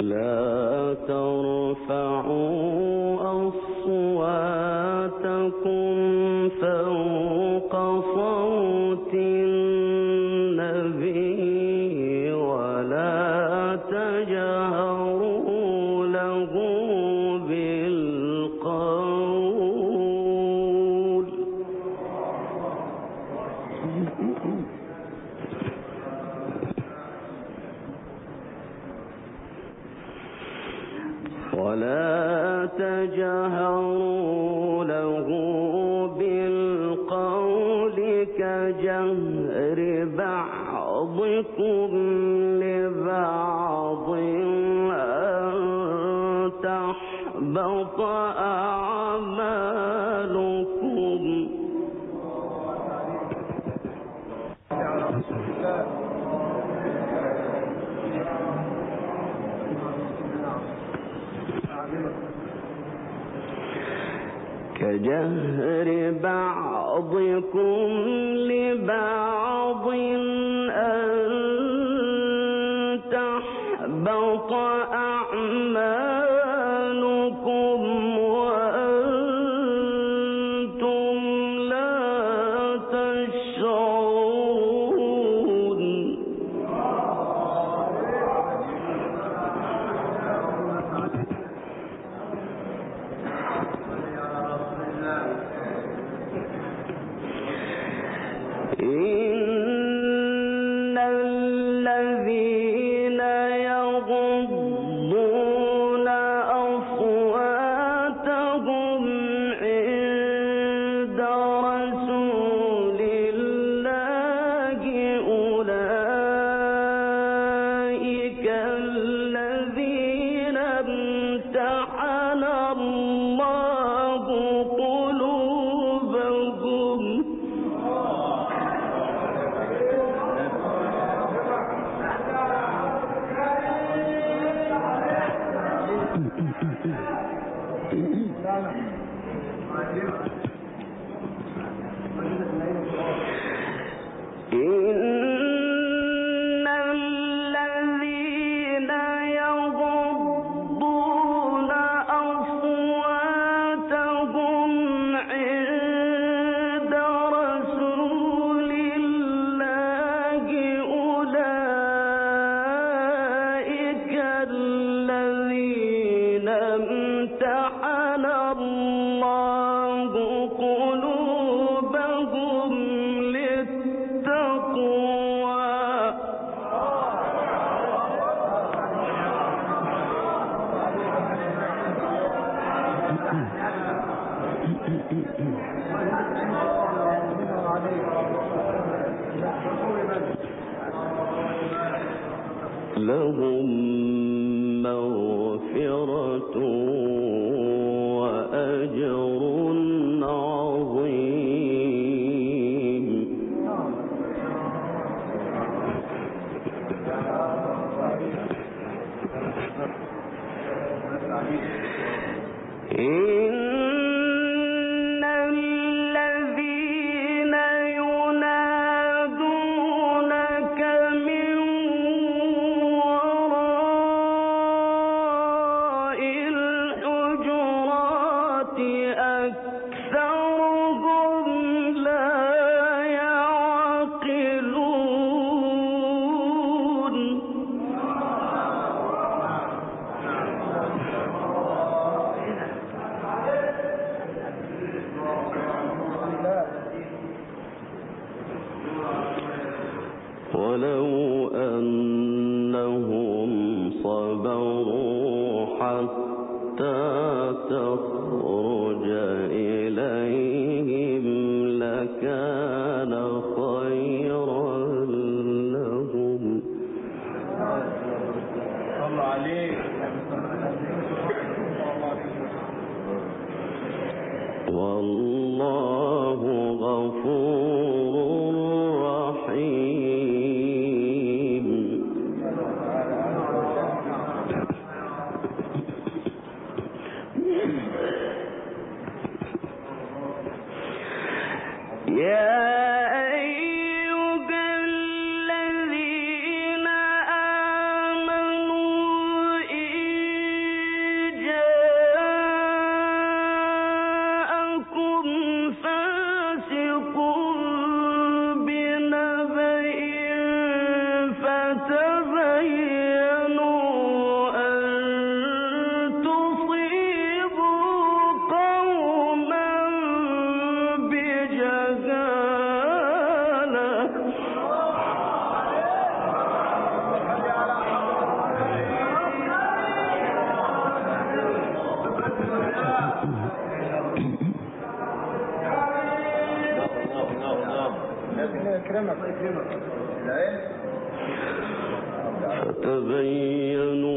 لا جهر بعضكم لبعض. امتحن الله فتبينوا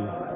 here.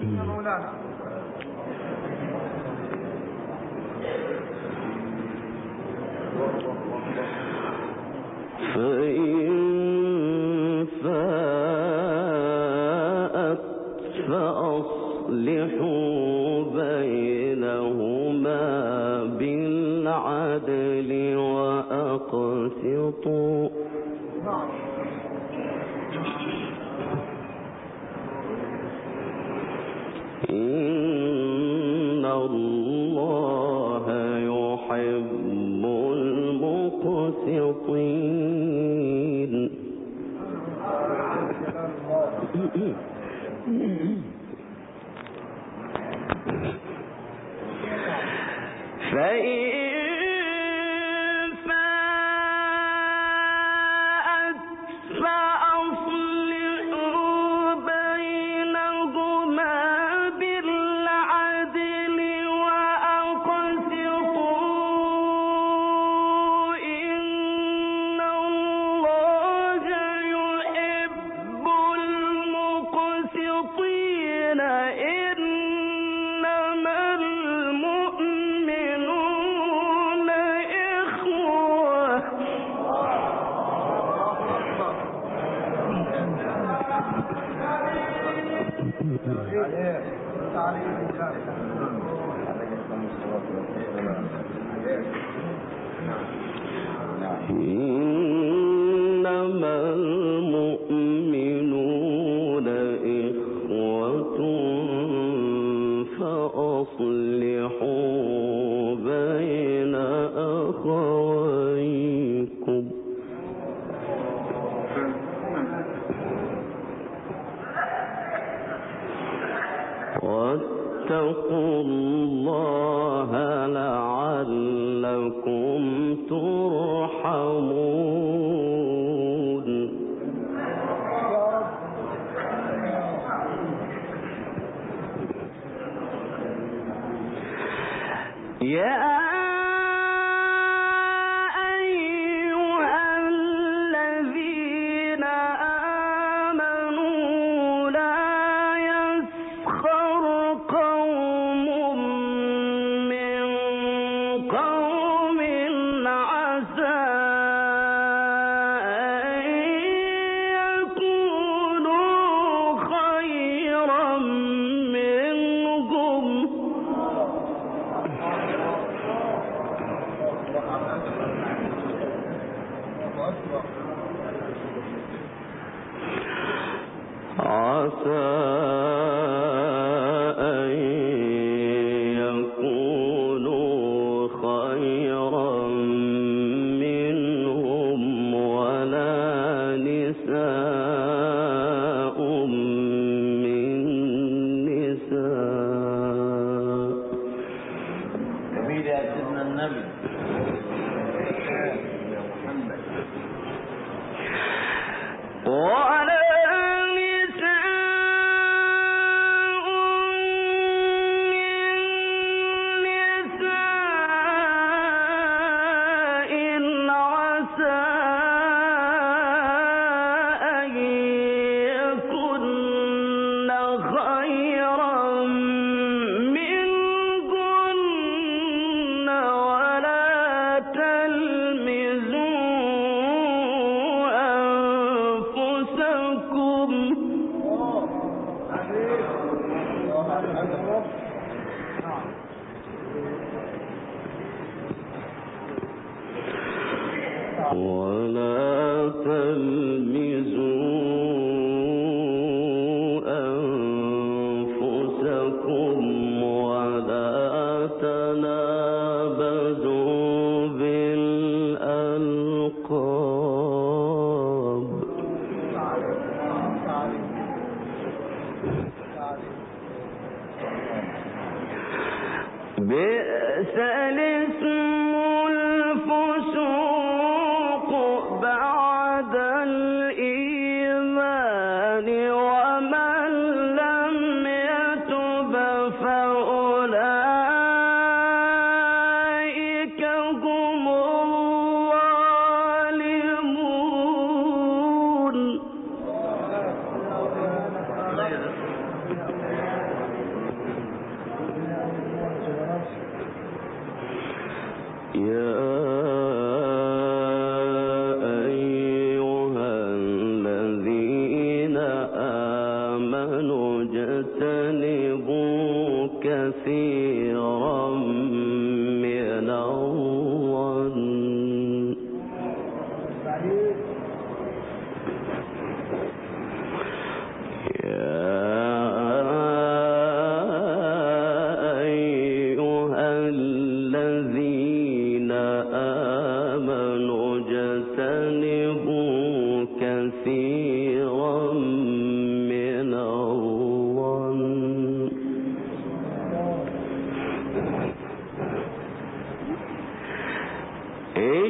فإن واتقوا الله لعلكم ترحمون.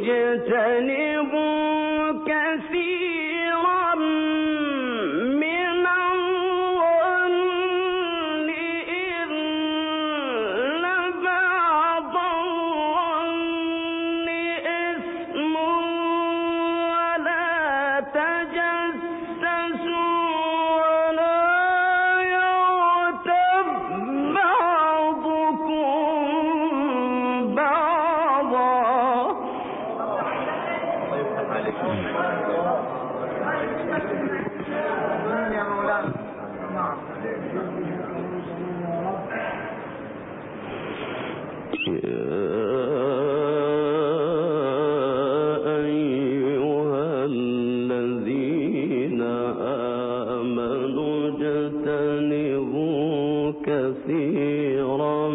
اجتنبوا كثيرا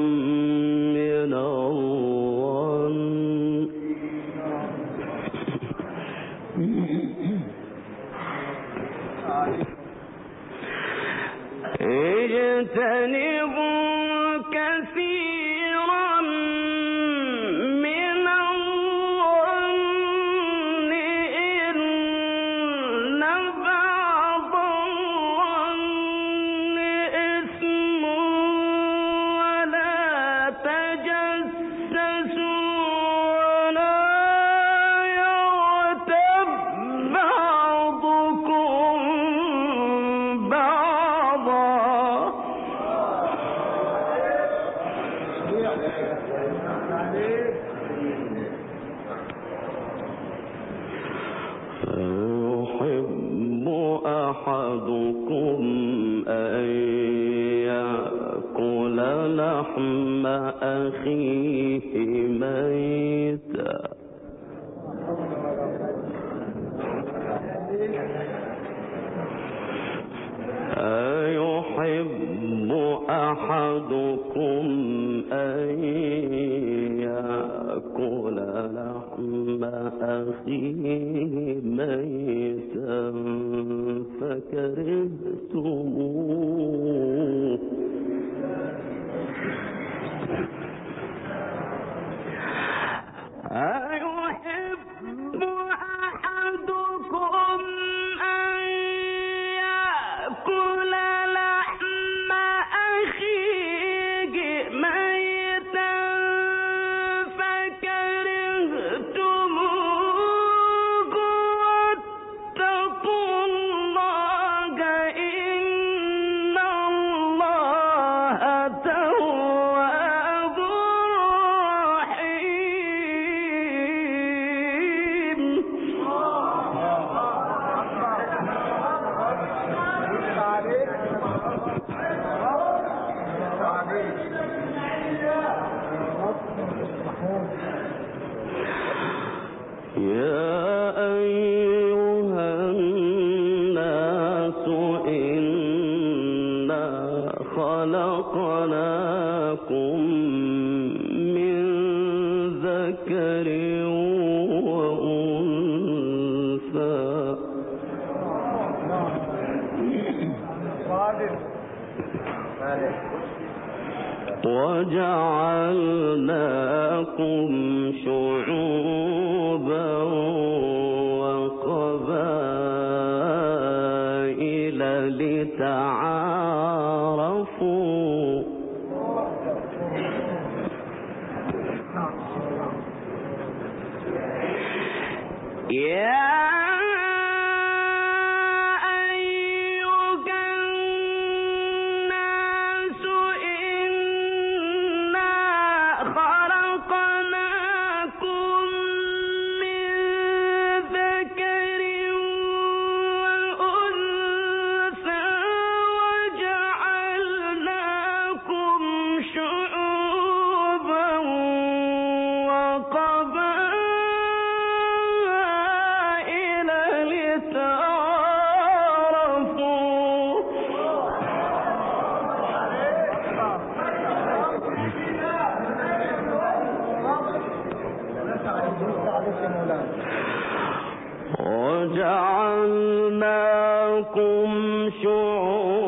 لحم أخيه ميتا. أيحب أحدكم أن يأكل لحم أخيه ميتا؟ فكرهتموه. لتعارفوا Yeah. لكم شعورا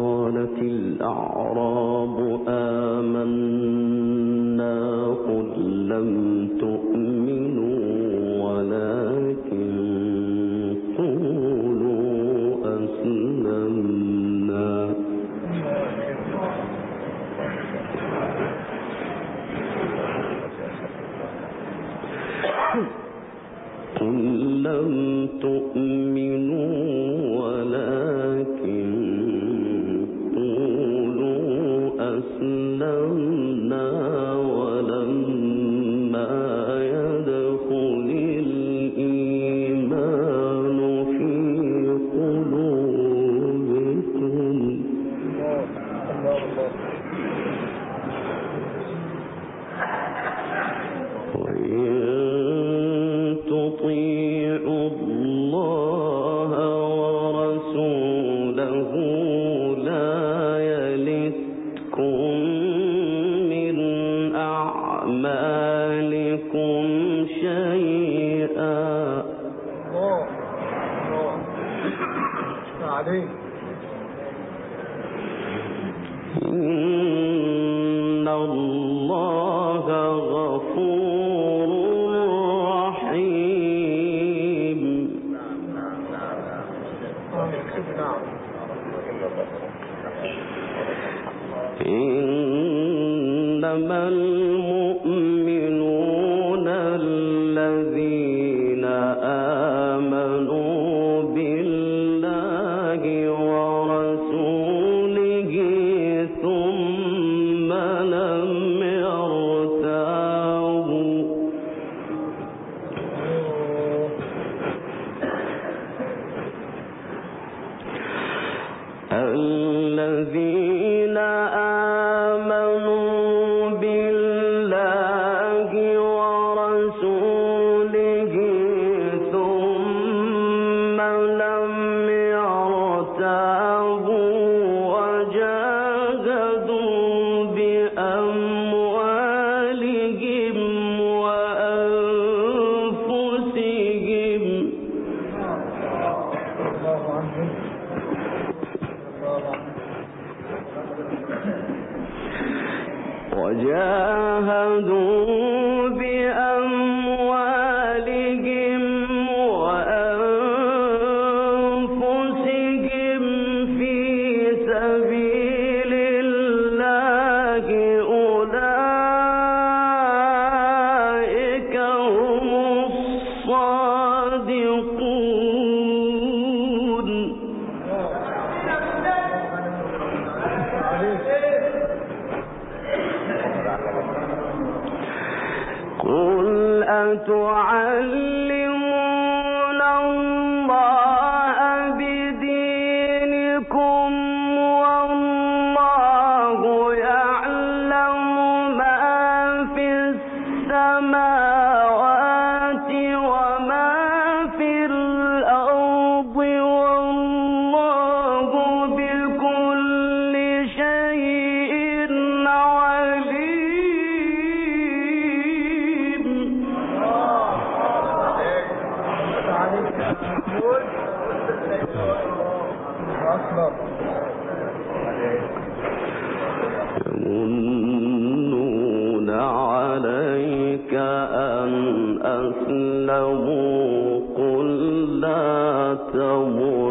قالت الأعراب آمنا قل لم تؤمنوا ولكن قولوا أسلمنا. قل لم تؤمنوا الله الصادقون أن أسلموا قل لا تمنوا